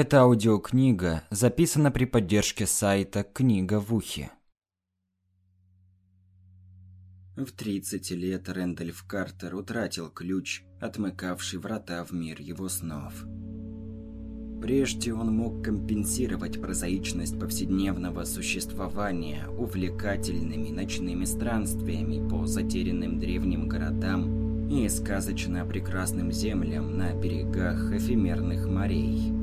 Эта аудиокнига записана при поддержке сайта «Книга в ухе». В 30 лет Рэндольф Картер утратил ключ, отмыкавший врата в мир его снов. Прежде он мог компенсировать прозаичность повседневного существования увлекательными ночными странствиями по затерянным древним городам и сказочно прекрасным землям на берегах эфемерных морей.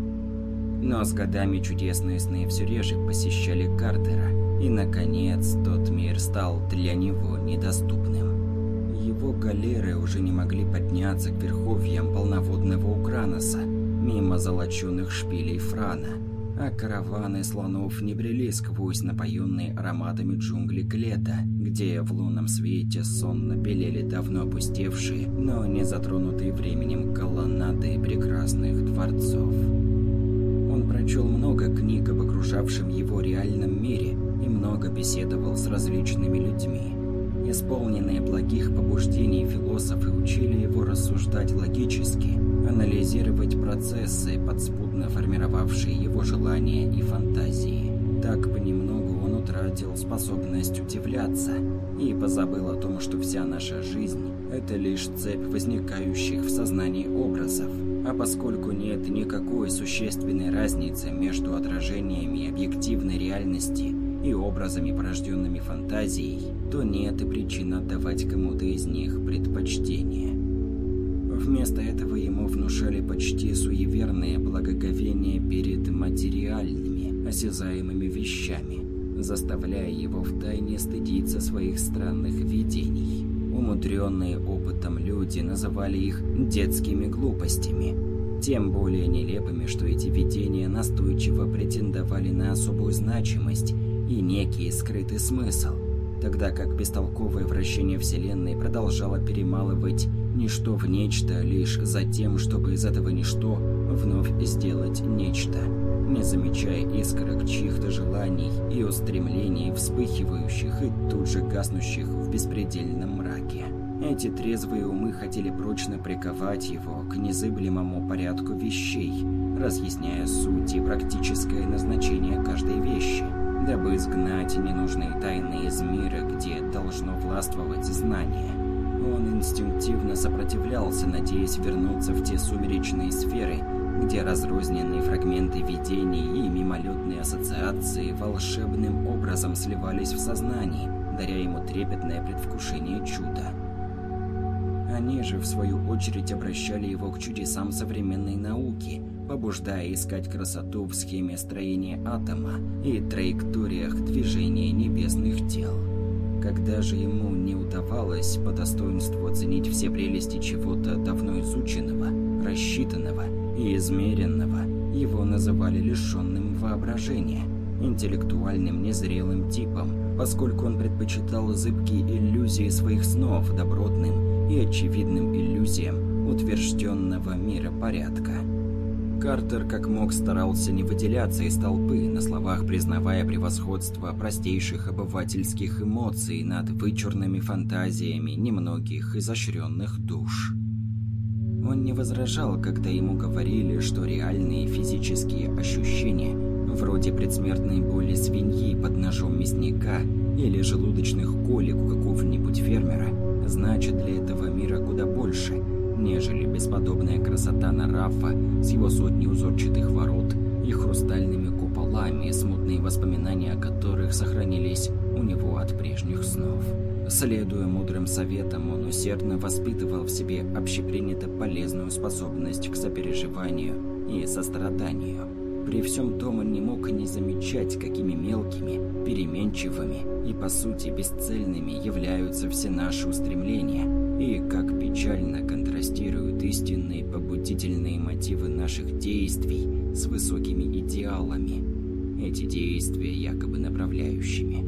Но с годами чудесные сны все реже посещали Картера, и, наконец, тот мир стал для него недоступным. Его галеры уже не могли подняться к верховьям полноводного Украноса, мимо золоченных шпилей Франа, а караваны слонов не брели сквозь напоенные ароматами джунгли Глета, где в лунном свете сонно белели давно опустевшие, но не затронутые временем колоннады прекрасных дворцов. Прочел много книг об окружавшем его реальном мире и много беседовал с различными людьми. Исполненные благих побуждений философы учили его рассуждать логически, анализировать процессы, подспудно формировавшие его желания и фантазии. Так понемногу он утратил способность удивляться и позабыл о том, что вся наша жизнь – это лишь цепь возникающих в сознании образов. А поскольку нет никакой существенной разницы между отражениями объективной реальности и образами, порожденными фантазией, то нет и причин отдавать кому-то из них предпочтение. Вместо этого ему внушали почти суеверное благоговение перед материальными, осязаемыми вещами, заставляя его втайне стыдиться своих странных видений. Умудренные опытом люди называли их детскими глупостями, тем более нелепыми, что эти видения настойчиво претендовали на особую значимость и некий скрытый смысл, тогда как бестолковое вращение Вселенной продолжало перемалывать ничто в нечто лишь за тем, чтобы из этого ничто вновь сделать нечто, не замечая искорок чьих-то желаний и устремлений, вспыхивающих и тут же гаснущих в беспредельном мраке. Эти трезвые умы хотели прочно приковать его к незыблемому порядку вещей, разъясняя суть и практическое назначение каждой вещи, дабы изгнать ненужные тайны из мира, где должно властвовать знание. Он инстинктивно сопротивлялся, надеясь вернуться в те сумеречные сферы, где разрозненные фрагменты видений и мимолетные ассоциации волшебным образом сливались в сознании, даря ему трепетное предвкушение чуда. Они же, в свою очередь, обращали его к чудесам современной науки, побуждая искать красоту в схеме строения атома и траекториях движения небесных тел. Когда же ему не удавалось по достоинству оценить все прелести чего-то давно изученного, рассчитанного и измеренного, его называли лишенным воображения, интеллектуальным незрелым типом, поскольку он предпочитал зыбкие иллюзии своих снов добротным и очевидным иллюзиям утвержденного миропорядка. Картер как мог старался не выделяться из толпы, на словах признавая превосходство простейших обывательских эмоций над вычурными фантазиями немногих изощренных душ. Он не возражал, когда ему говорили, что реальные физические ощущения, вроде предсмертной боли свиньи под ножом мясника или желудочных колик у какого-нибудь фермера, значат для этого мира куда больше – нежели бесподобная красота Нарафа с его сотней узорчатых ворот и хрустальными куполами, смутные воспоминания о которых сохранились у него от прежних снов. Следуя мудрым советам, он усердно воспитывал в себе общепринято полезную способность к сопереживанию и состраданию. При всем том он не мог не замечать, какими мелкими, переменчивыми и, по сути, бесцельными являются все наши устремления, и как печально контрастируют истинные побудительные мотивы наших действий с высокими идеалами, эти действия якобы направляющими.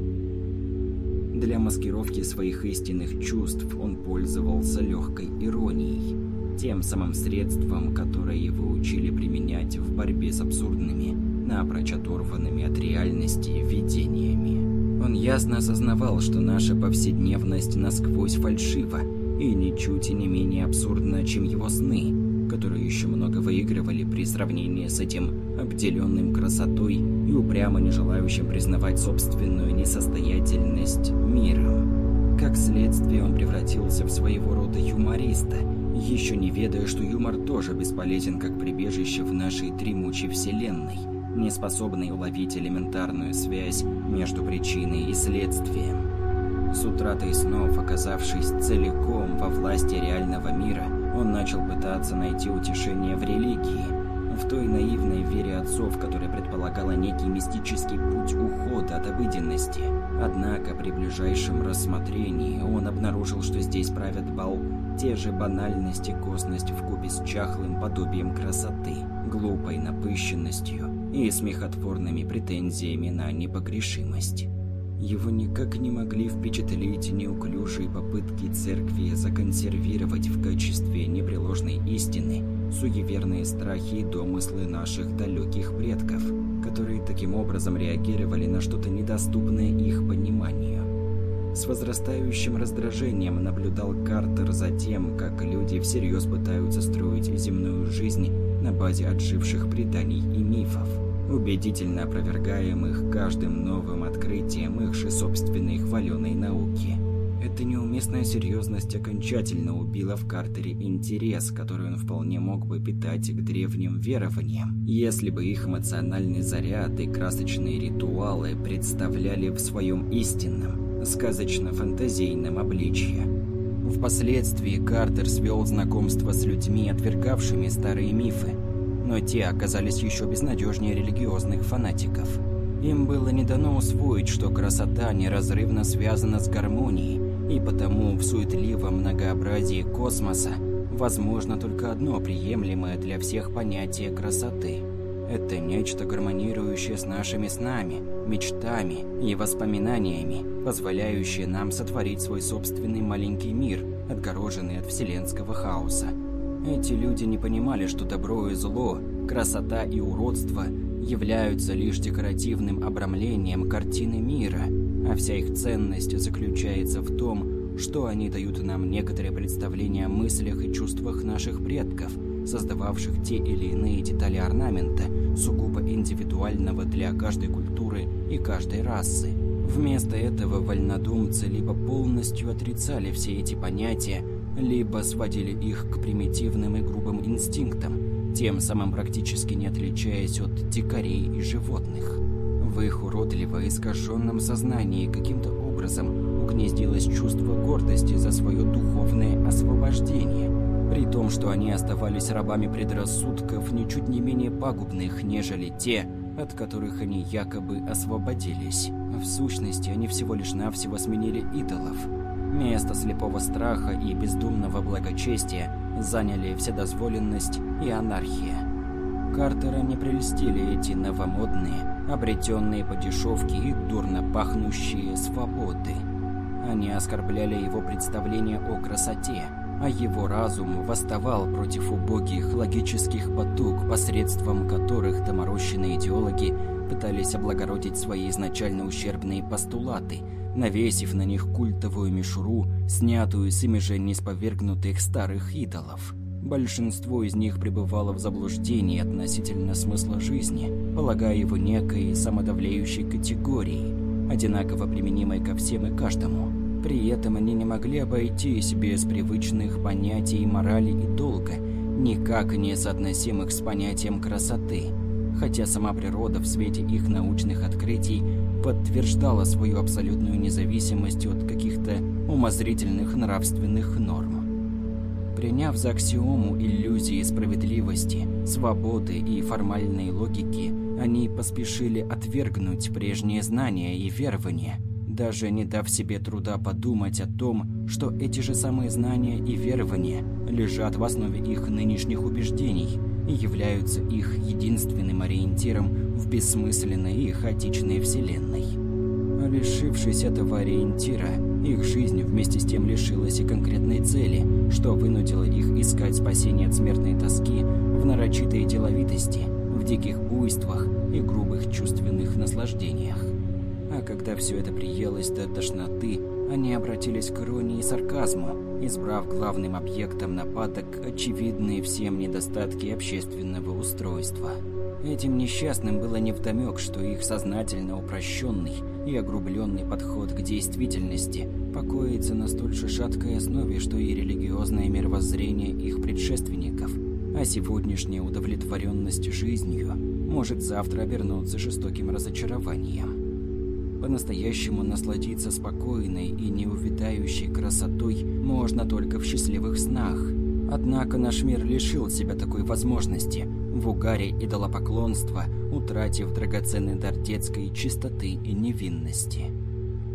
Для маскировки своих истинных чувств он пользовался легкой иронией, тем самым средством, которое его учили применять в борьбе с абсурдными, напрочь оторванными от реальности видениями. Он ясно осознавал, что наша повседневность насквозь фальшива, и ничуть не менее абсурдна, чем его сны, которые еще много выигрывали при сравнении с этим обделенным красотой и упрямо не желающим признавать собственную несостоятельность миром. Как следствие, он превратился в своего рода юмориста, еще не ведая, что юмор тоже бесполезен как прибежище в нашей дремучей вселенной, не способной уловить элементарную связь между причиной и следствием. С утратой снов, оказавшись целиком во власти реального мира, он начал пытаться найти утешение в религии, в той наивной вере отцов, которая предполагала некий мистический путь ухода от обыденности. Однако при ближайшем рассмотрении он обнаружил, что здесь правят бал те же банальности и косность вкупе с чахлым подобием красоты, глупой напыщенностью и смехотворными претензиями на непогрешимость. Его никак не могли впечатлить неуклюжие попытки церкви законсервировать в качестве непреложной истины суеверные страхи и домыслы наших далеких предков, которые таким образом реагировали на что-то недоступное их пониманию. С возрастающим раздражением наблюдал Картер за тем, как люди всерьез пытаются строить земную жизнь на базе отживших преданий и мифов убедительно опровергаемых каждым новым открытием их же собственной хваленой науки. Эта неуместная серьезность окончательно убила в Картере интерес, который он вполне мог бы питать к древним верованиям, если бы их эмоциональный заряд и красочные ритуалы представляли в своем истинном, сказочно-фантазийном обличье. Впоследствии Картер свел знакомство с людьми, отвергавшими старые мифы, но те оказались еще безнадежнее религиозных фанатиков. Им было не дано усвоить, что красота неразрывно связана с гармонией, и потому в суетливом многообразии космоса возможно только одно приемлемое для всех понятие красоты. Это нечто гармонирующее с нашими снами, мечтами и воспоминаниями, позволяющее нам сотворить свой собственный маленький мир, отгороженный от вселенского хаоса. Эти люди не понимали, что добро и зло, красота и уродство являются лишь декоративным обрамлением картины мира, а вся их ценность заключается в том, что они дают нам некоторое представление о мыслях и чувствах наших предков, создававших те или иные детали орнамента, сугубо индивидуального для каждой культуры и каждой расы. Вместо этого вольнодумцы либо полностью отрицали все эти понятия, либо сводили их к примитивным и грубым инстинктам, тем самым практически не отличаясь от дикарей и животных. В их уродливо искаженном сознании каким-то образом угнездилось чувство гордости за свое духовное освобождение, при том, что они оставались рабами предрассудков ничуть не менее пагубных, нежели те, от которых они якобы освободились. В сущности, они всего лишь навсего сменили идолов – Место слепого страха и бездумного благочестия заняли вседозволенность и анархия. Картера не прельстили эти новомодные, обретенные по дешевке и дурно пахнущие свободы. Они оскорбляли его представление о красоте, а его разум восставал против убогих логических потуг, посредством которых доморощенные идеологи пытались облагородить свои изначально ущербные постулаты – навесив на них культовую мишуру, снятую с ими же несповергнутых старых идолов. Большинство из них пребывало в заблуждении относительно смысла жизни, полагая его некой самодавляющей категорией, одинаково применимой ко всем и каждому. При этом они не могли обойтись без привычных понятий морали и долга, никак не соотносимых с понятием красоты, хотя сама природа в свете их научных открытий подтверждала свою абсолютную независимость от каких-то умозрительных нравственных норм. Приняв за аксиому иллюзии справедливости, свободы и формальной логики, они поспешили отвергнуть прежние знания и верования, даже не дав себе труда подумать о том, что эти же самые знания и верования лежат в основе их нынешних убеждений и являются их единственным ориентиром в бессмысленной и хаотичной вселенной. Лишившись этого ориентира, их жизнь вместе с тем лишилась и конкретной цели, что вынудило их искать спасение от смертной тоски в нарочитой деловитости, в диких буйствах и грубых чувственных наслаждениях. А когда все это приелось до тошноты, они обратились к иронии и сарказму, избрав главным объектом нападок очевидные всем недостатки общественного устройства. Этим несчастным было невдомек, что их сознательно упрощенный и огрубленный подход к действительности покоится на столь же шаткой основе, что и религиозное мировоззрение их предшественников, а сегодняшняя удовлетворенность жизнью может завтра обернуться жестоким разочарованием. По-настоящему насладиться спокойной и неувидающей красотой можно только в счастливых снах. Однако наш мир лишил себя такой возможности в угаре идолопоклонства, утратив драгоценный дар детской чистоты и невинности.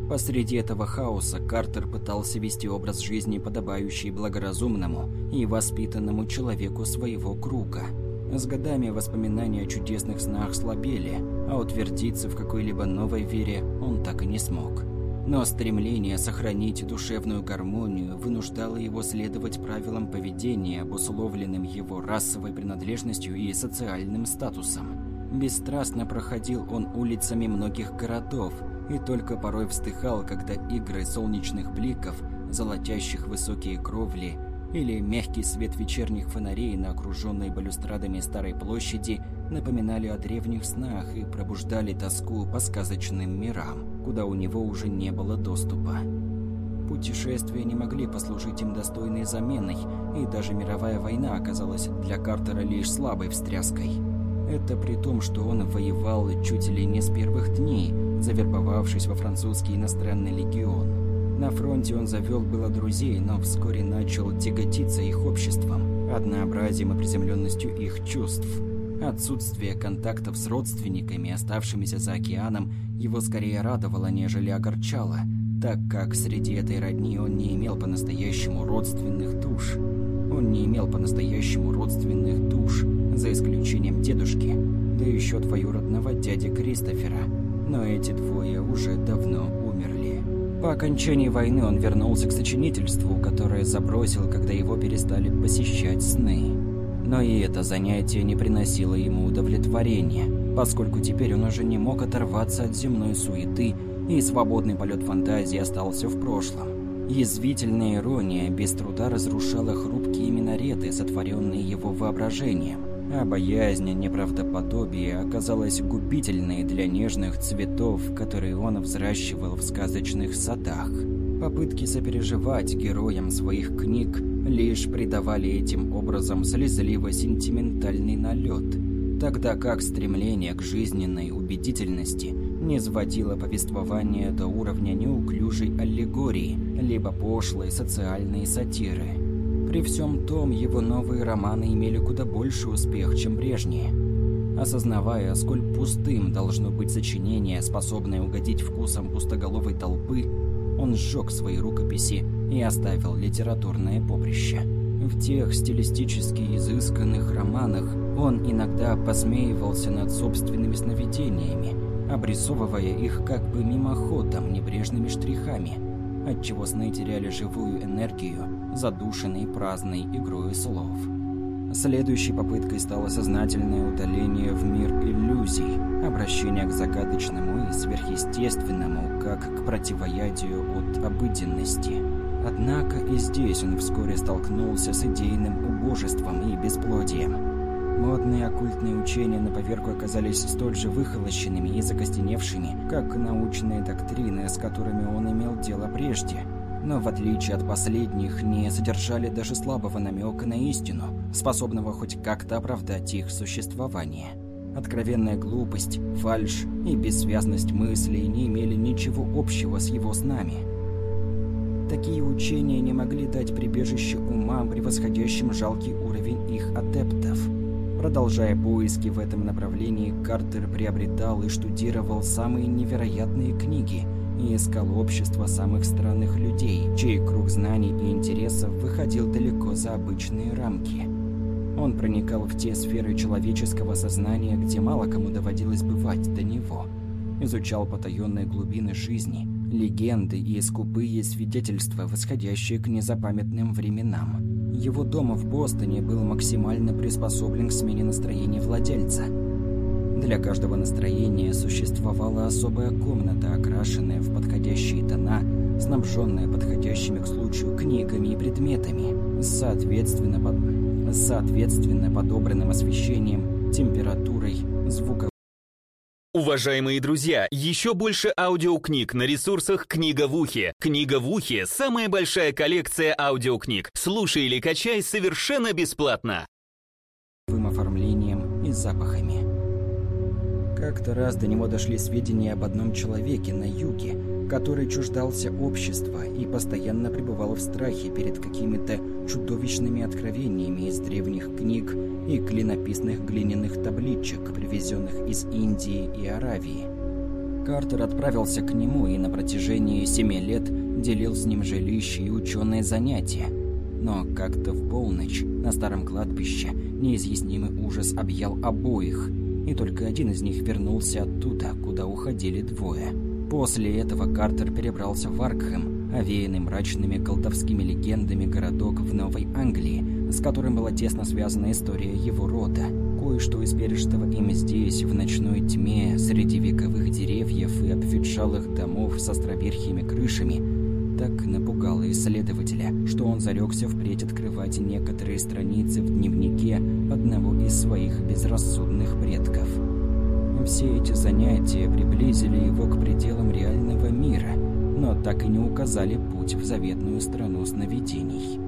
Посреди этого хаоса Картер пытался вести образ жизни, подобающий благоразумному и воспитанному человеку своего круга. С годами воспоминания о чудесных снах слабели, а утвердиться в какой-либо новой вере он так и не смог. Но стремление сохранить душевную гармонию вынуждало его следовать правилам поведения, обусловленным его расовой принадлежностью и социальным статусом. Бесстрастно проходил он улицами многих городов, и только порой вздыхал, когда игры солнечных бликов, золотящих высокие кровли, или мягкий свет вечерних фонарей на окруженной балюстрадами старой площади напоминали о древних снах и пробуждали тоску по сказочным мирам, куда у него уже не было доступа. Путешествия не могли послужить им достойной заменой, и даже мировая война оказалась для Картера лишь слабой встряской. Это при том, что он воевал чуть ли не с первых дней, завербовавшись во французский иностранный легион. На фронте он завел было друзей, но вскоре начал тяготиться их обществом, однообразием и приземленностью их чувств. Отсутствие контактов с родственниками, оставшимися за океаном, его скорее радовало, нежели огорчало, так как среди этой родни он не имел по-настоящему родственных душ. Он не имел по-настоящему родственных душ, за исключением дедушки, да еще двоюродного дяди Кристофера, но эти двое уже давно умерли. По окончании войны он вернулся к сочинительству, которое забросил, когда его перестали посещать сны. Но и это занятие не приносило ему удовлетворения, поскольку теперь он уже не мог оторваться от земной суеты, и свободный полет фантазии остался в прошлом. Язвительная ирония без труда разрушала хрупкие минареты, сотворенные его воображением а боязнь неправдоподобия оказалась губительной для нежных цветов, которые он взращивал в сказочных садах. Попытки сопереживать героям своих книг лишь придавали этим образом слезливо-сентиментальный налет, тогда как стремление к жизненной убедительности не сводило повествование до уровня неуклюжей аллегории, либо пошлой социальной сатиры. При всем том, его новые романы имели куда больше успех, чем прежние. Осознавая, сколь пустым должно быть сочинение, способное угодить вкусам пустоголовой толпы, он сжег свои рукописи и оставил литературное поприще. В тех стилистически изысканных романах он иногда посмеивался над собственными сновидениями, обрисовывая их как бы мимоходом, небрежными штрихами, отчего сны теряли живую энергию задушенный праздной игрой слов. Следующей попыткой стало сознательное удаление в мир иллюзий, обращение к загадочному и сверхъестественному, как к противоядию от обыденности. Однако и здесь он вскоре столкнулся с идейным убожеством и бесплодием. Модные оккультные учения на поверку оказались столь же выхолощенными и закостеневшими, как научные доктрины, с которыми он имел дело прежде – но в отличие от последних не содержали даже слабого намека на истину, способного хоть как-то оправдать их существование. Откровенная глупость, фальшь и бессвязность мыслей не имели ничего общего с его снами. Такие учения не могли дать прибежище умам, превосходящим жалкий уровень их адептов. Продолжая поиски в этом направлении, Картер приобретал и штудировал самые невероятные книги – и искал общество самых странных людей, чей круг знаний и интересов выходил далеко за обычные рамки. Он проникал в те сферы человеческого сознания, где мало кому доводилось бывать до него. Изучал потаенные глубины жизни, легенды и скупые свидетельства, восходящие к незапамятным временам. Его дом в Бостоне был максимально приспособлен к смене настроения владельца – для каждого настроения существовала особая комната, окрашенная в подходящие тона, снабженная подходящими к случаю книгами и предметами, соответственно, под... соответственно подобранным освещением, температурой, звуком. Уважаемые друзья, еще больше аудиокниг на ресурсах «Книга в ухе». «Книга в ухе» — самая большая коллекция аудиокниг. Слушай или качай совершенно бесплатно. оформлением и запахами. Как-то раз до него дошли сведения об одном человеке на юге, который чуждался общества и постоянно пребывал в страхе перед какими-то чудовищными откровениями из древних книг и клинописных глиняных табличек, привезенных из Индии и Аравии. Картер отправился к нему и на протяжении семи лет делил с ним жилище и ученые занятия. Но как-то в полночь на старом кладбище неизъяснимый ужас объял обоих, и только один из них вернулся оттуда, куда уходили двое. После этого Картер перебрался в Аркхэм, овеянный мрачными колдовскими легендами городок в Новой Англии, с которым была тесно связана история его рода. Кое-что из пережитого им здесь, в ночной тьме, среди вековых деревьев и обветшалых домов с островерхими крышами, так напугало исследователя, что он зарекся впредь открывать некоторые страницы в дневнике одного из своих безрассудных предков. Все эти занятия приблизили его к пределам реального мира, но так и не указали путь в заветную страну сновидений.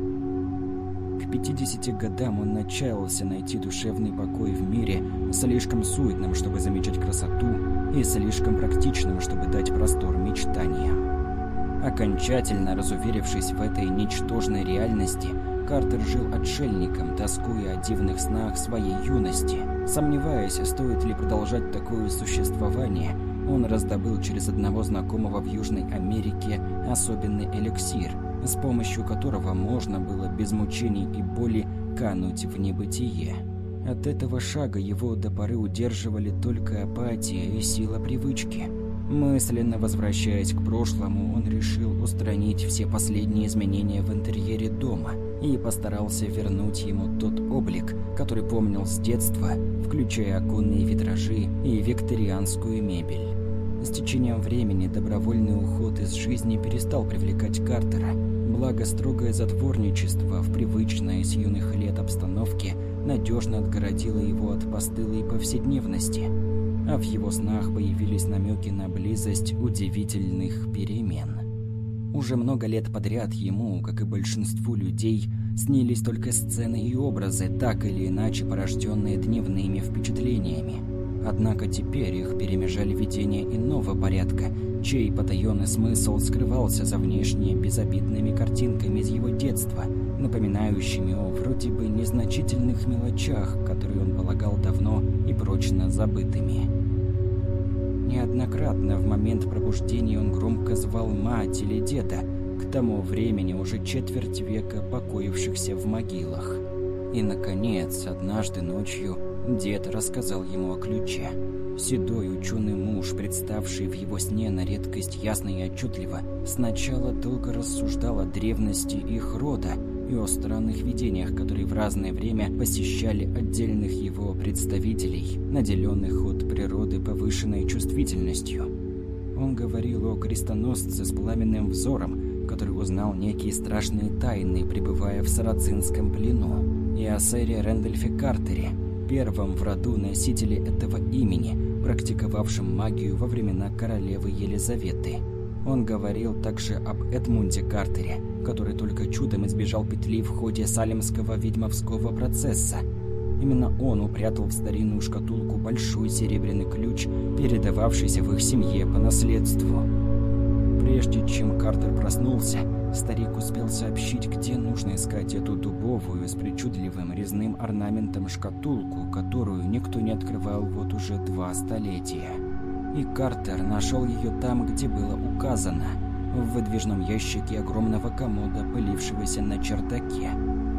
К 50 годам он отчаялся найти душевный покой в мире, слишком суетным, чтобы замечать красоту, и слишком практичным, чтобы дать простор мечтаниям. Окончательно разуверившись в этой ничтожной реальности, Картер жил отшельником, тоскуя о дивных снах своей юности. Сомневаясь, стоит ли продолжать такое существование, он раздобыл через одного знакомого в Южной Америке особенный эликсир, с помощью которого можно было без мучений и боли кануть в небытие. От этого шага его до поры удерживали только апатия и сила привычки – Мысленно возвращаясь к прошлому, он решил устранить все последние изменения в интерьере дома и постарался вернуть ему тот облик, который помнил с детства, включая оконные витражи и викторианскую мебель. С течением времени добровольный уход из жизни перестал привлекать Картера, благо строгое затворничество в привычной с юных лет обстановке надежно отгородило его от постылой повседневности – а в его снах появились намеки на близость удивительных перемен. Уже много лет подряд ему, как и большинству людей, снились только сцены и образы, так или иначе порожденные дневными впечатлениями. Однако теперь их перемежали видения иного порядка, чей потаенный смысл скрывался за внешне безобидными картинками из его детства, напоминающими о вроде бы незначительных мелочах, которые он полагал давно и прочно забытыми. Неоднократно в момент пробуждения он громко звал мать или деда, к тому времени уже четверть века покоившихся в могилах. И, наконец, однажды ночью дед рассказал ему о ключе. Седой ученый муж, представший в его сне на редкость ясно и отчетливо, сначала долго рассуждал о древности их рода, и о странных видениях, которые в разное время посещали отдельных его представителей, наделенных от природы повышенной чувствительностью. Он говорил о крестоносце с пламенным взором, который узнал некие страшные тайны, пребывая в сарацинском плену, и о сэре Рэндольфе Картере, первом в роду носителе этого имени, практиковавшем магию во времена королевы Елизаветы. Он говорил также об Эдмунде Картере, который только чудом избежал петли в ходе салемского ведьмовского процесса. Именно он упрятал в старинную шкатулку большой серебряный ключ, передававшийся в их семье по наследству. Прежде чем Картер проснулся, старик успел сообщить, где нужно искать эту дубовую с причудливым резным орнаментом шкатулку, которую никто не открывал вот уже два столетия. И Картер нашел ее там, где было указано – в выдвижном ящике огромного комода, пылившегося на чердаке.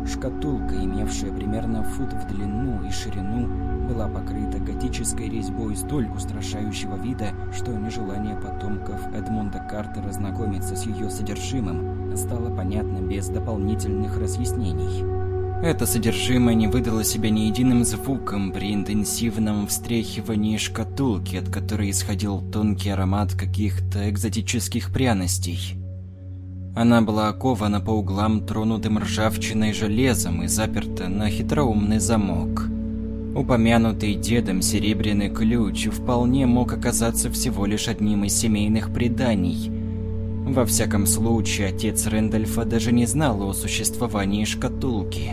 Шкатулка, имевшая примерно фут в длину и ширину, была покрыта готической резьбой столь устрашающего вида, что нежелание потомков Эдмунда Картера знакомиться с ее содержимым стало понятно без дополнительных разъяснений. Это содержимое не выдало себя ни единым звуком при интенсивном встряхивании шкатулки, от которой исходил тонкий аромат каких-то экзотических пряностей. Она была окована по углам тронутым ржавчиной железом и заперта на хитроумный замок. Упомянутый дедом серебряный ключ вполне мог оказаться всего лишь одним из семейных преданий. Во всяком случае, отец Рэндольфа даже не знал о существовании шкатулки.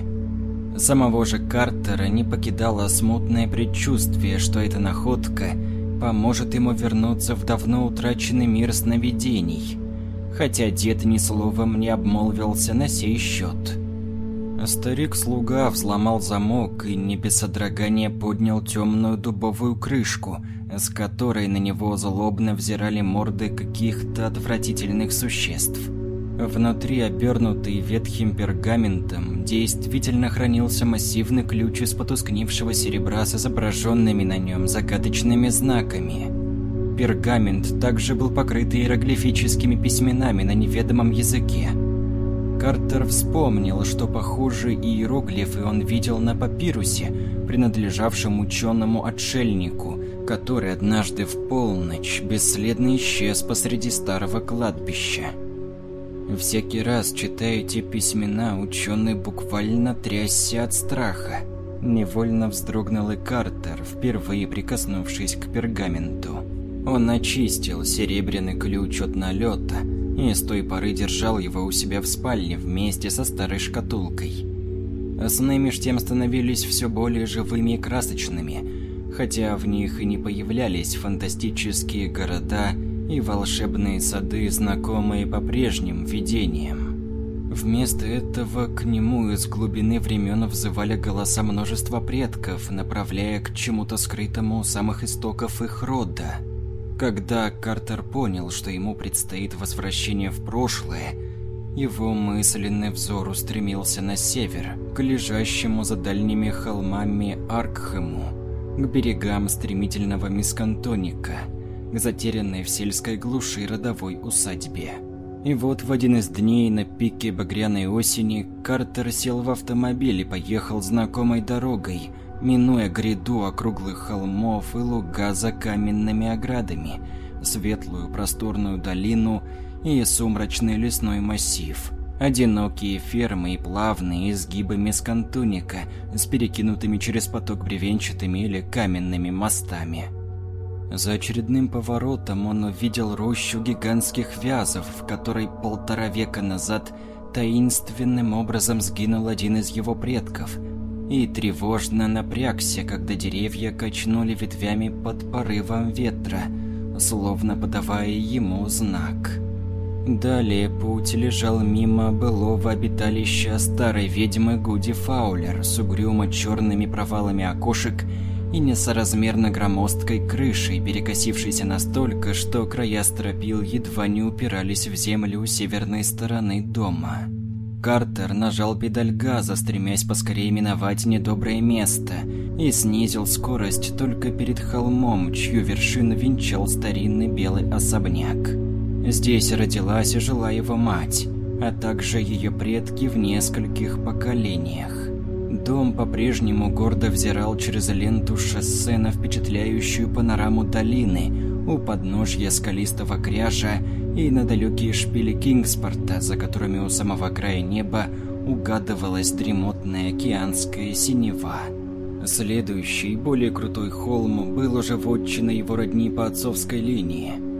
Самого же Картера не покидало смутное предчувствие, что эта находка поможет ему вернуться в давно утраченный мир сновидений. Хотя дед ни словом не обмолвился на сей счет. Старик-слуга взломал замок и не без содрогания поднял темную дубовую крышку, с которой на него злобно взирали морды каких-то отвратительных существ. Внутри, обернутый ветхим пергаментом, действительно хранился массивный ключ из потускневшего серебра с изображенными на нем загадочными знаками. Пергамент также был покрыт иероглифическими письменами на неведомом языке – Картер вспомнил, что похожие иероглифы он видел на папирусе, принадлежавшем ученому отшельнику, который однажды в полночь бесследно исчез посреди старого кладбища. Всякий раз, читая эти письмена, ученый буквально трясся от страха. Невольно вздрогнул и Картер, впервые прикоснувшись к пергаменту. Он очистил серебряный ключ от налета и с той поры держал его у себя в спальне вместе со старой шкатулкой. Сны меж тем становились все более живыми и красочными, хотя в них и не появлялись фантастические города и волшебные сады, знакомые по прежним видениям. Вместо этого к нему из глубины времен взывали голоса множества предков, направляя к чему-то скрытому у самых истоков их рода – когда Картер понял, что ему предстоит возвращение в прошлое, его мысленный взор устремился на север, к лежащему за дальними холмами Аркхему, к берегам стремительного Мискантоника, к затерянной в сельской глуши родовой усадьбе. И вот в один из дней на пике багряной осени Картер сел в автомобиль и поехал знакомой дорогой – минуя гряду округлых холмов и луга за каменными оградами, светлую просторную долину и сумрачный лесной массив. Одинокие фермы и плавные изгибы мескантуника с перекинутыми через поток бревенчатыми или каменными мостами. За очередным поворотом он увидел рощу гигантских вязов, в которой полтора века назад таинственным образом сгинул один из его предков – и тревожно напрягся, когда деревья качнули ветвями под порывом ветра, словно подавая ему знак. Далее путь лежал мимо былого обиталища старой ведьмы Гуди Фаулер с угрюмо черными провалами окошек и несоразмерно громоздкой крышей, перекосившейся настолько, что края стропил едва не упирались в землю северной стороны дома. Картер нажал педаль газа, стремясь поскорее миновать недоброе место, и снизил скорость только перед холмом, чью вершину венчал старинный белый особняк. Здесь родилась и жила его мать, а также ее предки в нескольких поколениях. Дом по-прежнему гордо взирал через ленту шоссе на впечатляющую панораму долины у подножья скалистого кряжа и на далекие шпили Кингспорта, за которыми у самого края неба угадывалась дремотная океанская синева. Следующий, более крутой холм был уже вотчиной его родни по отцовской линии.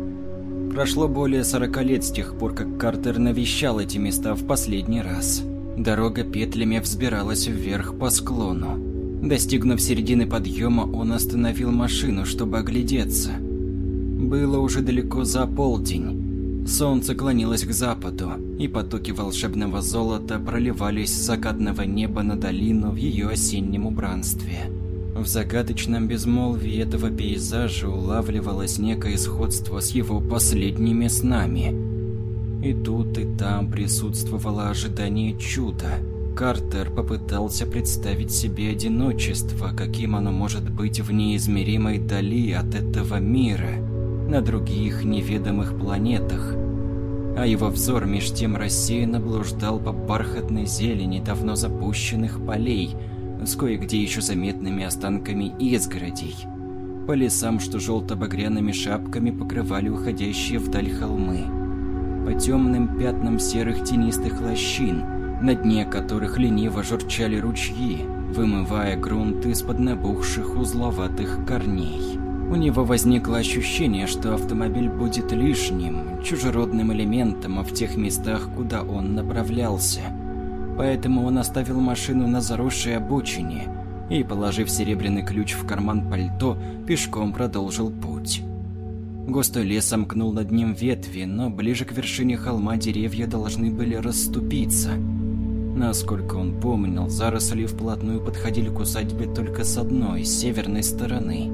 Прошло более 40 лет с тех пор, как Картер навещал эти места в последний раз. Дорога петлями взбиралась вверх по склону. Достигнув середины подъема, он остановил машину, чтобы оглядеться. Было уже далеко за полдень, Солнце клонилось к западу, и потоки волшебного золота проливались с закатного неба на долину в ее осеннем убранстве. В загадочном безмолвии этого пейзажа улавливалось некое сходство с его последними снами. И тут, и там присутствовало ожидание чуда. Картер попытался представить себе одиночество, каким оно может быть в неизмеримой дали от этого мира – на других неведомых планетах, а его взор меж тем рассеянно блуждал по бархатной зелени давно запущенных полей с кое-где еще заметными останками изгородей, по лесам, что желто-багряными шапками покрывали уходящие вдаль холмы. по темным пятнам серых тенистых лощин, на дне которых лениво журчали ручьи, вымывая грунт из-под набухших узловатых корней. У него возникло ощущение, что автомобиль будет лишним, чужеродным элементом в тех местах, куда он направлялся. Поэтому он оставил машину на заросшей обочине и, положив серебряный ключ в карман пальто, пешком продолжил путь. Густой лес сомкнул над ним ветви, но ближе к вершине холма деревья должны были расступиться. Насколько он помнил, заросли вплотную подходили к усадьбе только с одной, северной стороны.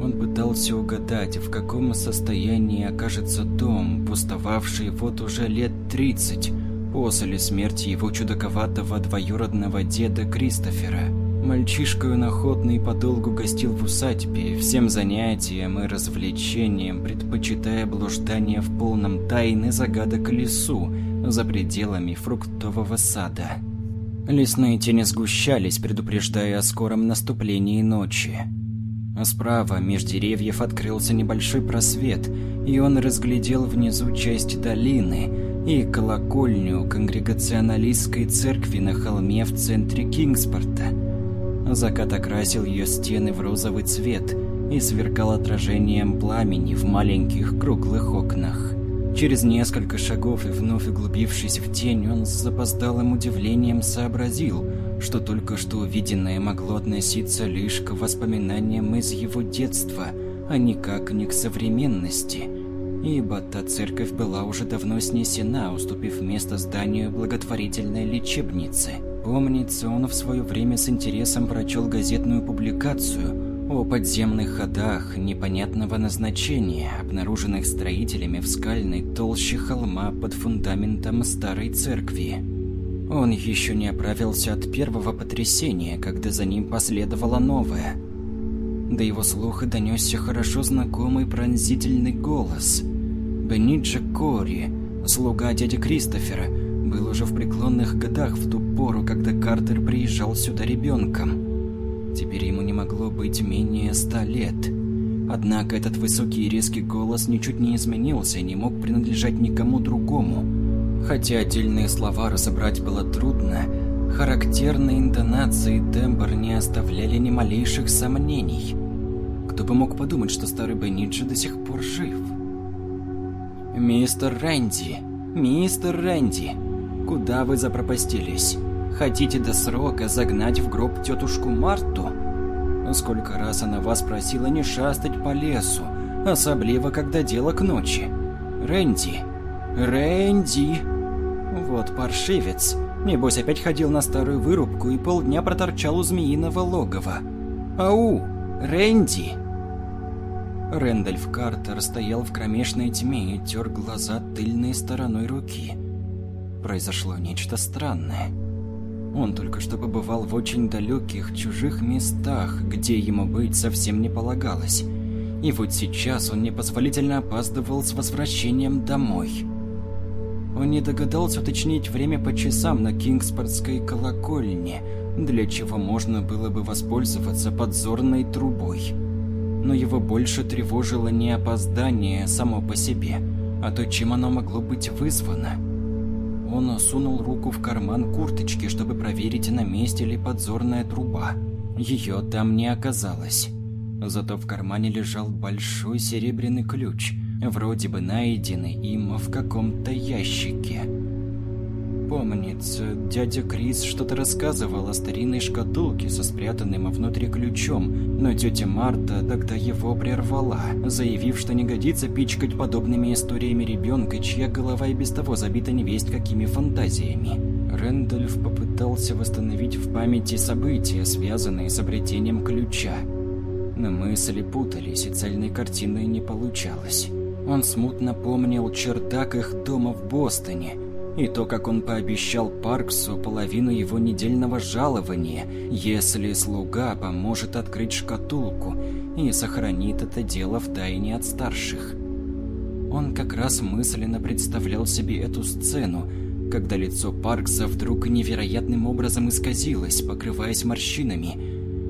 Он пытался угадать, в каком состоянии окажется дом, пустовавший вот уже лет тридцать после смерти его чудаковатого двоюродного деда Кристофера. Мальчишка находный подолгу гостил в усадьбе, всем занятиям и развлечениям, предпочитая блуждание в полном тайны загадок лесу, за пределами фруктового сада. Лесные тени сгущались, предупреждая о скором наступлении ночи. Справа, меж деревьев, открылся небольшой просвет, и он разглядел внизу часть долины и колокольню конгрегационалистской церкви на холме в центре Кингспорта. Закат окрасил ее стены в розовый цвет и сверкал отражением пламени в маленьких круглых окнах. Через несколько шагов и вновь углубившись в тень, он с запоздалым удивлением сообразил, что только что увиденное могло относиться лишь к воспоминаниям из его детства, а никак не к современности, ибо та церковь была уже давно снесена, уступив место зданию благотворительной лечебницы. Помнится, он в свое время с интересом прочел газетную публикацию – о подземных ходах непонятного назначения, обнаруженных строителями в скальной толще холма под фундаментом старой церкви. Он еще не оправился от первого потрясения, когда за ним последовало новое. До его слуха донесся хорошо знакомый пронзительный голос. Бениджа Кори, слуга дяди Кристофера, был уже в преклонных годах в ту пору, когда Картер приезжал сюда ребенком. Теперь ему не могло быть менее ста лет. Однако этот высокий и резкий голос ничуть не изменился и не мог принадлежать никому другому. Хотя отдельные слова разобрать было трудно, характерные интонации и тембр не оставляли ни малейших сомнений. Кто бы мог подумать, что старый Бениджи до сих пор жив? «Мистер Рэнди! Мистер Рэнди! Куда вы запропастились?» Хотите до срока загнать в гроб тетушку Марту? Сколько раз она вас просила не шастать по лесу, особливо когда дело к ночи. Рэнди! Рэнди! Вот паршивец. Небось опять ходил на старую вырубку и полдня проторчал у змеиного логова. Ау! Рэнди! Рэндальф Картер стоял в кромешной тьме и тер глаза тыльной стороной руки. Произошло нечто странное. Он только что побывал в очень далеких, чужих местах, где ему быть совсем не полагалось. И вот сейчас он непозволительно опаздывал с возвращением домой. Он не догадался уточнить время по часам на Кингспортской колокольне, для чего можно было бы воспользоваться подзорной трубой. Но его больше тревожило не опоздание само по себе, а то, чем оно могло быть вызвано – он сунул руку в карман курточки, чтобы проверить, на месте ли подзорная труба. Ее там не оказалось. Зато в кармане лежал большой серебряный ключ, вроде бы найденный им в каком-то ящике. Помнится, дядя Крис что-то рассказывал о старинной шкатулке со спрятанным внутри ключом, но тетя Марта тогда его прервала, заявив, что не годится пичкать подобными историями ребенка, чья голова и без того забита невесть какими фантазиями. Рэндольф попытался восстановить в памяти события, связанные с обретением ключа. Но мысли путались, и цельной картины не получалось. Он смутно помнил чердак их дома в Бостоне – и то, как он пообещал Парксу половину его недельного жалования, если слуга поможет открыть шкатулку и сохранит это дело в тайне от старших. Он как раз мысленно представлял себе эту сцену, когда лицо Паркса вдруг невероятным образом исказилось, покрываясь морщинами,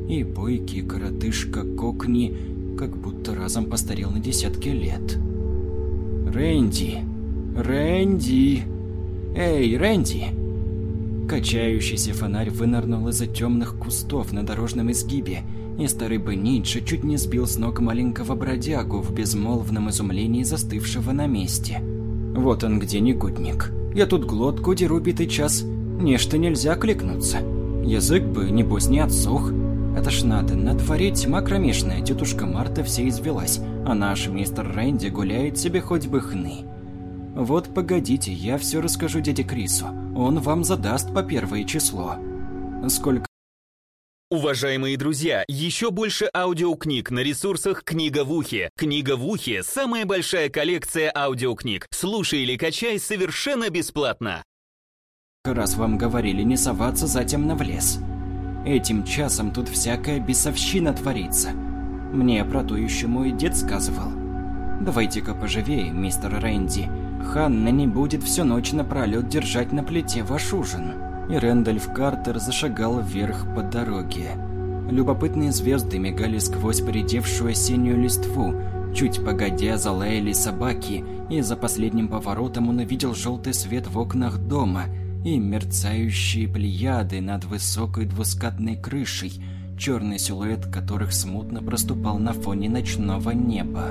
и бойкий коротышка Кокни как будто разом постарел на десятки лет. «Рэнди!» «Рэнди! Эй, Рэнди!» Качающийся фонарь вынырнул из-за темных кустов на дорожном изгибе, и старый Бенитша чуть не сбил с ног маленького бродягу в безмолвном изумлении застывшего на месте. «Вот он где, негодник. Я тут глотку деру битый час. Нечто нельзя кликнуться. Язык бы, небось, не отсох. Это ж надо, на дворе тьма кромешная, тетушка Марта вся извелась, а наш мистер Рэнди гуляет себе хоть бы хны. Вот погодите, я все расскажу дяде Крису. Он вам задаст по первое число. Сколько Уважаемые друзья, еще больше аудиокниг на ресурсах «Книга в ухе». «Книга в ухе» — самая большая коллекция аудиокниг. Слушай или качай совершенно бесплатно. раз вам говорили не соваться затем в лес? Этим часом тут всякая бесовщина творится. Мне про то еще мой дед сказывал. Давайте-ка поживее, мистер Рэнди. Ханна не будет всю ночь напролет держать на плите ваш ужин. И Рэндальф Картер зашагал вверх по дороге. Любопытные звезды мигали сквозь поредевшую осеннюю листву. Чуть погодя залаяли собаки, и за последним поворотом он увидел желтый свет в окнах дома и мерцающие плеяды над высокой двускатной крышей, черный силуэт которых смутно проступал на фоне ночного неба.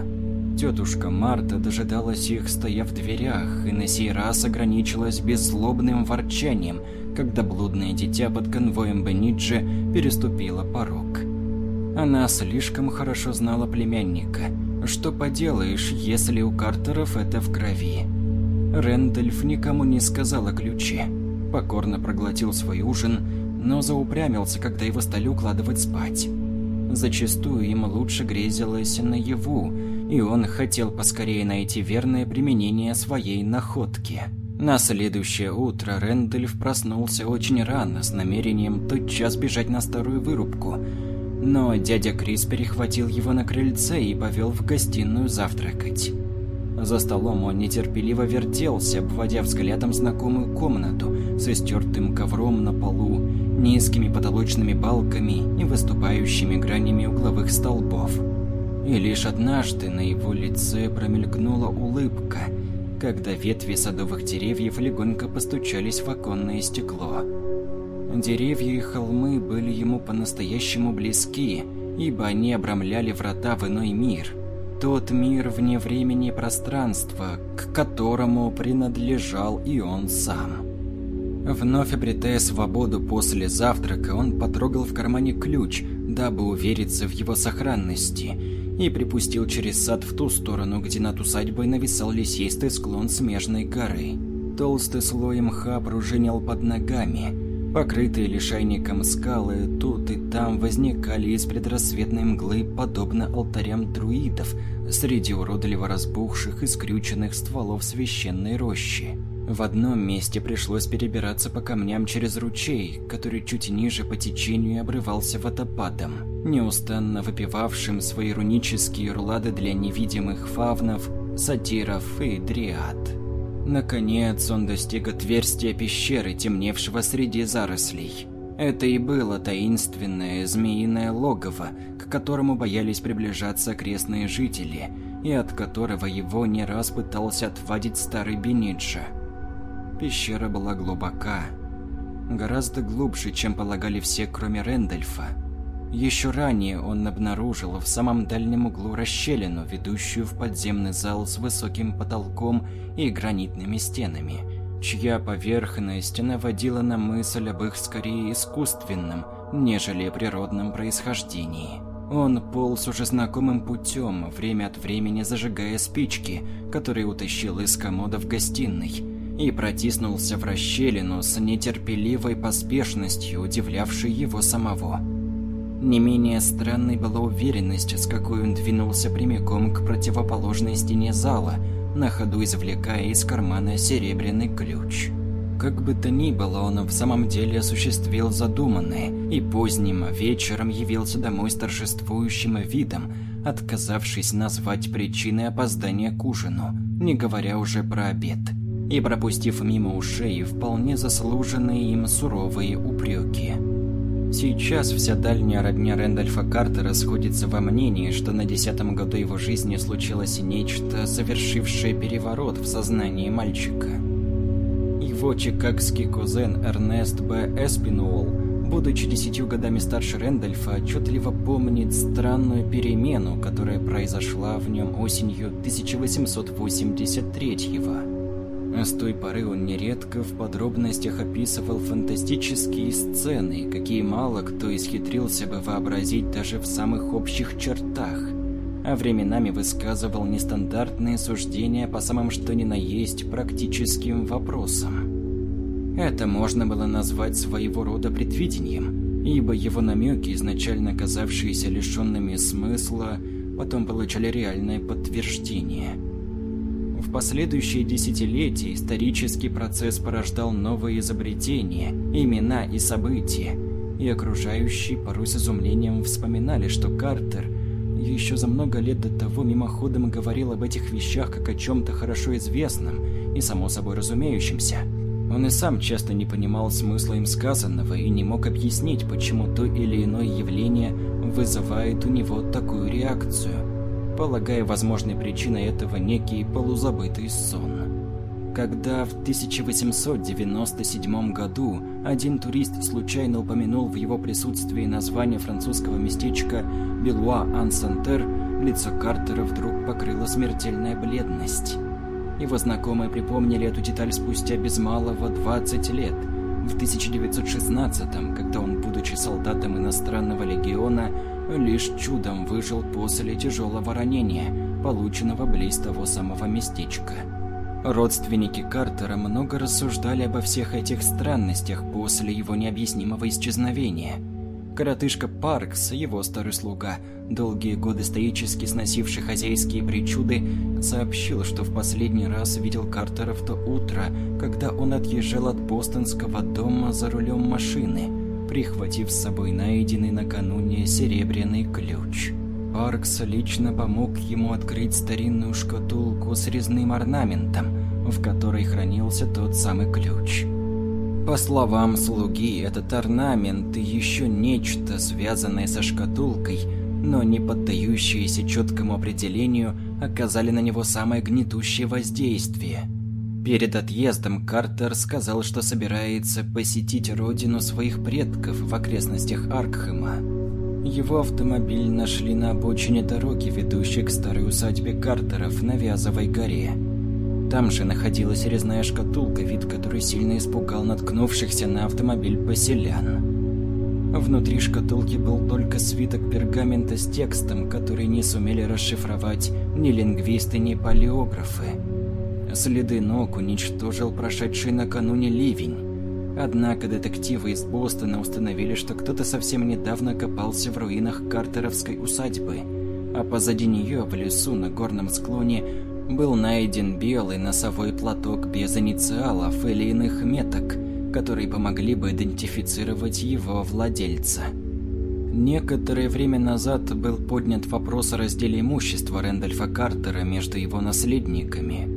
Тетушка Марта дожидалась их, стоя в дверях, и на сей раз ограничилась беззлобным ворчанием, когда блудное дитя под конвоем Бениджи переступило порог. Она слишком хорошо знала племянника. Что поделаешь, если у Картеров это в крови? Рэндальф никому не сказал о ключе. Покорно проглотил свой ужин, но заупрямился, когда его стали укладывать спать. Зачастую им лучше грезилось наяву, и он хотел поскорее найти верное применение своей находки. На следующее утро Рэндальф проснулся очень рано с намерением тотчас бежать на старую вырубку. Но дядя Крис перехватил его на крыльце и повел в гостиную завтракать. За столом он нетерпеливо вертелся, обводя взглядом знакомую комнату с истертым ковром на полу, низкими потолочными балками и выступающими гранями угловых столбов. И лишь однажды на его лице промелькнула улыбка, когда ветви садовых деревьев легонько постучались в оконное стекло. Деревья и холмы были ему по-настоящему близки, ибо они обрамляли врата в иной мир. Тот мир вне времени и пространства, к которому принадлежал и он сам. Вновь обретая свободу после завтрака, он потрогал в кармане ключ, дабы увериться в его сохранности, и припустил через сад в ту сторону, где над усадьбой нависал лесистый склон смежной горы. Толстый слой мха пружинил под ногами. Покрытые лишайником скалы тут и там возникали из предрассветной мглы, подобно алтарям друидов, среди уродливо разбухших и скрюченных стволов священной рощи. В одном месте пришлось перебираться по камням через ручей, который чуть ниже по течению обрывался водопадом, неустанно выпивавшим свои рунические рулады для невидимых фавнов, сатиров и дриад. Наконец он достиг отверстия пещеры, темневшего среди зарослей. Это и было таинственное змеиное логово, к которому боялись приближаться окрестные жители, и от которого его не раз пытался отвадить старый Бениджа. Пещера была глубока, гораздо глубже, чем полагали все, кроме Рэндольфа. Еще ранее он обнаружил в самом дальнем углу расщелину, ведущую в подземный зал с высоким потолком и гранитными стенами, чья поверхность наводила на мысль об их скорее искусственном, нежели природном происхождении. Он полз уже знакомым путем, время от времени зажигая спички, которые утащил из комода в гостиной, и протиснулся в расщелину с нетерпеливой поспешностью, удивлявшей его самого. Не менее странной была уверенность, с какой он двинулся прямиком к противоположной стене зала, на ходу извлекая из кармана серебряный ключ. Как бы то ни было, он в самом деле осуществил задуманное, и поздним вечером явился домой с торжествующим видом, отказавшись назвать причиной опоздания к ужину, не говоря уже про обед и пропустив мимо ушей вполне заслуженные им суровые упреки. Сейчас вся дальняя родня Рэндольфа Картера сходится во мнении, что на десятом году его жизни случилось нечто, совершившее переворот в сознании мальчика. Его чикагский кузен Эрнест Б. Эспинуол, будучи десятью годами старше Рэндольфа, отчетливо помнит странную перемену, которая произошла в нем осенью 1883 года. С той поры он нередко в подробностях описывал фантастические сцены, какие мало кто исхитрился бы вообразить даже в самых общих чертах, а временами высказывал нестандартные суждения по самым что ни на есть практическим вопросам. Это можно было назвать своего рода предвидением, ибо его намеки, изначально казавшиеся лишенными смысла, потом получали реальное подтверждение – в последующие десятилетия исторический процесс порождал новые изобретения, имена и события, и окружающие порой с изумлением вспоминали, что Картер еще за много лет до того мимоходом говорил об этих вещах как о чем-то хорошо известном и само собой разумеющемся. Он и сам часто не понимал смысла им сказанного и не мог объяснить, почему то или иное явление вызывает у него такую реакцию полагая возможной причиной этого некий полузабытый сон. Когда в 1897 году один турист случайно упомянул в его присутствии название французского местечка Белуа-Ан-Сантер, лицо Картера вдруг покрыло смертельная бледность. Его знакомые припомнили эту деталь спустя без малого 20 лет, в 1916 когда он, будучи солдатом иностранного легиона, лишь чудом выжил после тяжелого ранения, полученного близ того самого местечка. Родственники Картера много рассуждали обо всех этих странностях после его необъяснимого исчезновения. Коротышка Паркс, его старый слуга, долгие годы стоически сносивший хозяйские причуды, сообщил, что в последний раз видел Картера в то утро, когда он отъезжал от бостонского дома за рулем машины – прихватив с собой найденный накануне серебряный ключ. Паркс лично помог ему открыть старинную шкатулку с резным орнаментом, в которой хранился тот самый ключ. По словам слуги, этот орнамент и еще нечто, связанное со шкатулкой, но не поддающееся четкому определению, оказали на него самое гнетущее воздействие – Перед отъездом Картер сказал, что собирается посетить родину своих предков в окрестностях Аркхема. Его автомобиль нашли на обочине дороги, ведущей к старой усадьбе Картеров на Вязовой горе. Там же находилась резная шкатулка, вид которой сильно испугал наткнувшихся на автомобиль поселян. Внутри шкатулки был только свиток пергамента с текстом, который не сумели расшифровать ни лингвисты, ни палеографы. Следы ног уничтожил прошедший накануне ливень. Однако детективы из Бостона установили, что кто-то совсем недавно копался в руинах Картеровской усадьбы, а позади нее, в лесу на горном склоне, был найден белый носовой платок без инициалов или иных меток, которые помогли бы идентифицировать его владельца. Некоторое время назад был поднят вопрос о разделе имущества Рэндольфа Картера между его наследниками –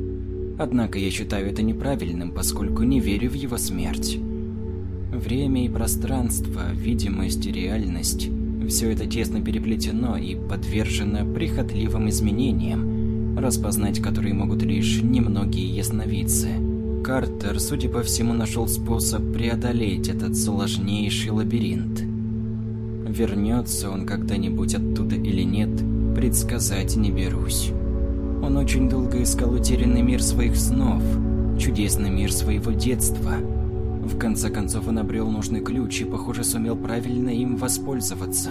Однако я считаю это неправильным, поскольку не верю в его смерть. Время и пространство, видимость и реальность – все это тесно переплетено и подвержено прихотливым изменениям, распознать которые могут лишь немногие ясновидцы. Картер, судя по всему, нашел способ преодолеть этот сложнейший лабиринт. Вернется он когда-нибудь оттуда или нет, предсказать не берусь. Он очень долго искал утерянный мир своих снов, чудесный мир своего детства. В конце концов он обрел нужный ключ и, похоже, сумел правильно им воспользоваться.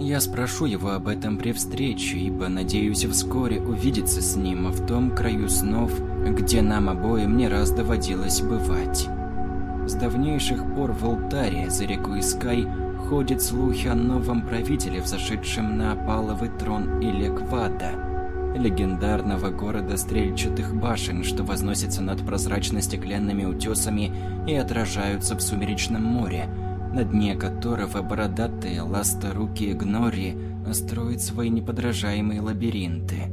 Я спрошу его об этом при встрече, ибо надеюсь вскоре увидеться с ним в том краю снов, где нам обоим не раз доводилось бывать. С давнейших пор в Алтаре за рекой Искай ходят слухи о новом правителе, взошедшем на опаловый трон Илеквада – легендарного города стрельчатых башен, что возносится над прозрачно-стеклянными утесами и отражаются в сумеречном море, на дне которого бородатые ласторукие гнори строят свои неподражаемые лабиринты.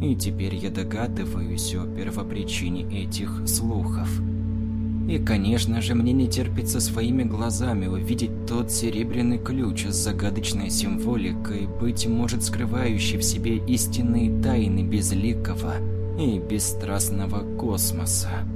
И теперь я догадываюсь о первопричине этих слухов. И, конечно же, мне не терпится своими глазами увидеть тот серебряный ключ с загадочной символикой, быть может скрывающий в себе истинные тайны безликого и бесстрастного космоса.